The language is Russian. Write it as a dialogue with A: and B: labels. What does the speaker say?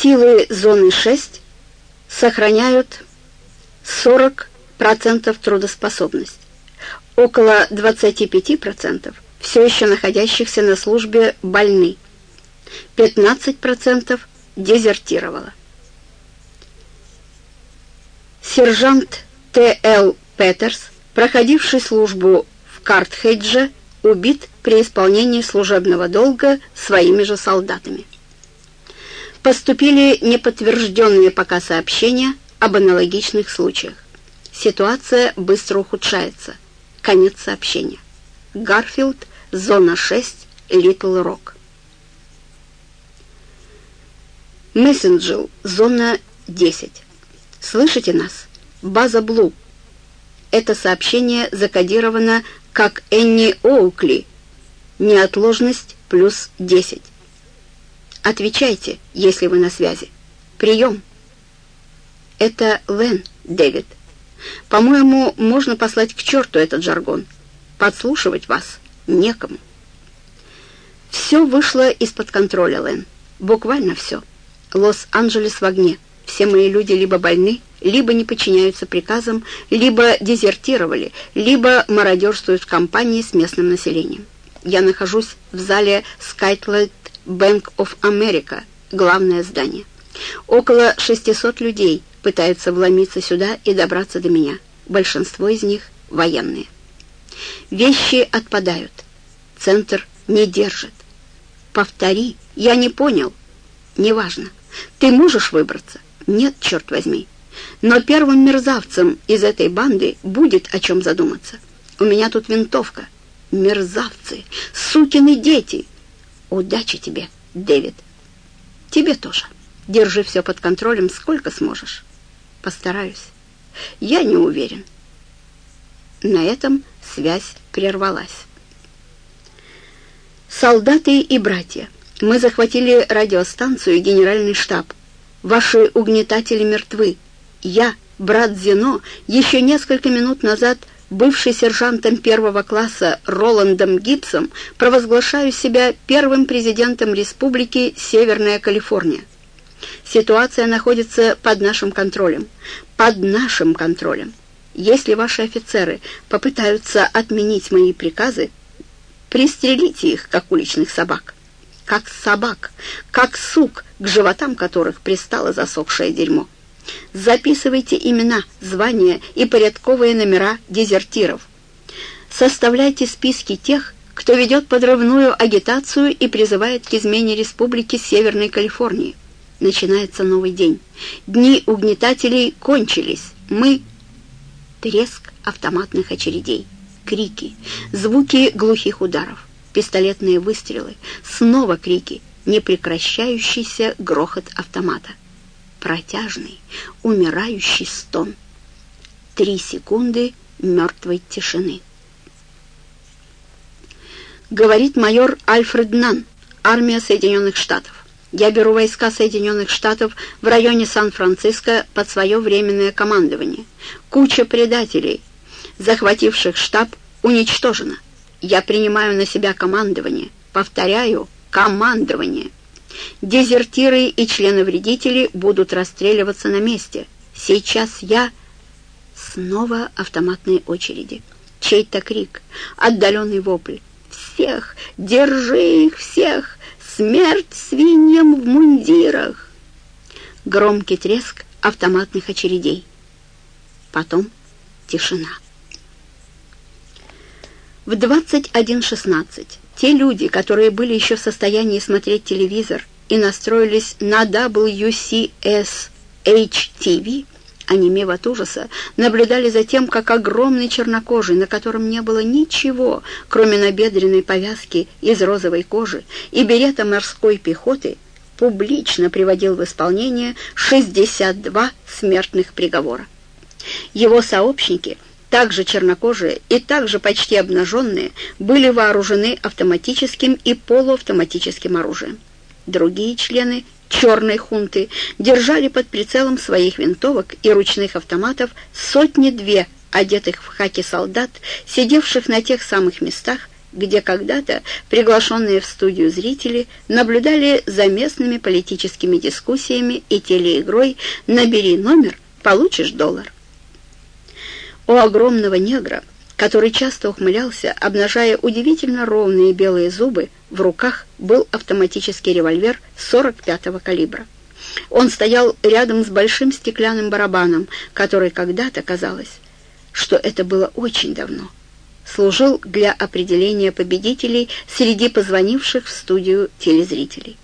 A: Силы зоны 6 сохраняют 40% трудоспособность. Около 25% все еще находящихся на службе больны. 15% дезертировало. Сержант Т.Л. Петерс, проходивший службу в Картхедже, убит при исполнении служебного долга своими же солдатами. Поступили неподтвержденные пока сообщения об аналогичных случаях. Ситуация быстро ухудшается. Конец сообщения. Гарфилд, зона 6, Литл Рок. Мессенджел, зона 10. Слышите нас? База Блу. Это сообщение закодировано как Энни Оукли. Неотложность плюс 10. Отвечайте, если вы на связи. Прием. Это Лен, Дэвид. По-моему, можно послать к черту этот жаргон. Подслушивать вас некому. Все вышло из-под контроля, Лен. Буквально все. Лос-Анджелес в огне. Все мои люди либо больны, либо не подчиняются приказам, либо дезертировали, либо мародерствуют в компании с местным населением. Я нахожусь в зале Skylight Bank of America, главное здание. Около 600 людей пытаются вломиться сюда и добраться до меня. Большинство из них военные. Вещи отпадают. Центр не держит. Повтори, я не понял. Неважно. Ты можешь выбраться? Нет, черт возьми. Но первым мерзавцем из этой банды будет о чем задуматься. У меня тут винтовка. Мерзавцы, сукины дети. Удачи тебе, Дэвид. Тебе тоже. Держи все под контролем, сколько сможешь. Постараюсь. Я не уверен. На этом связь прервалась. Солдаты и братья, мы захватили радиостанцию и генеральный штаб. Ваши угнетатели мертвы. Я, брат Зено, еще несколько минут назад бывший сержантом первого класса Роландом Гибсом, провозглашаю себя первым президентом Республики Северная Калифорния. Ситуация находится под нашим контролем. Под нашим контролем. Если ваши офицеры попытаются отменить мои приказы, пристрелите их, как уличных собак. Как собак, как сук, к животам которых пристало засохшее дерьмо. Записывайте имена, звания и порядковые номера дезертиров. Составляйте списки тех, кто ведет подрывную агитацию и призывает к измене Республики Северной Калифорнии. Начинается новый день. Дни угнетателей кончились. Мы... Треск автоматных очередей, крики, звуки глухих ударов, пистолетные выстрелы, снова крики, непрекращающийся грохот автомата протяжный, умирающий стон. Три секунды мертвой тишины. Говорит майор Альфред Нан, армия Соединенных Штатов. Я беру войска Соединенных Штатов в районе Сан-Франциско под свое временное командование. Куча предателей, захвативших штаб, уничтожена. Я принимаю на себя командование. Повторяю, командование. Дезертиры и члены-вредители будут расстреливаться на месте. Сейчас я... Снова автоматные очереди. Чей-то крик, отдаленный вопль. «Всех! Держи их всех! Смерть свиньям в мундирах!» Громкий треск автоматных очередей. Потом тишина. В 21.16 те люди, которые были еще в состоянии смотреть телевизор и настроились на WCS-HTV, онемев от ужаса, наблюдали за тем, как огромный чернокожий, на котором не было ничего, кроме набедренной повязки из розовой кожи и берета морской пехоты, публично приводил в исполнение 62 смертных приговора. Его сообщники – также чернокожие и также почти обнаженные, были вооружены автоматическим и полуавтоматическим оружием. Другие члены черной хунты держали под прицелом своих винтовок и ручных автоматов сотни-две одетых в хаки солдат, сидевших на тех самых местах, где когда-то приглашенные в студию зрители наблюдали за местными политическими дискуссиями и телеигрой «Набери номер, получишь доллар». У огромного негра, который часто ухмылялся, обнажая удивительно ровные белые зубы, в руках был автоматический револьвер 45-го калибра. Он стоял рядом с большим стеклянным барабаном, который когда-то казалось, что это было очень давно, служил для определения победителей среди позвонивших в студию телезрителей.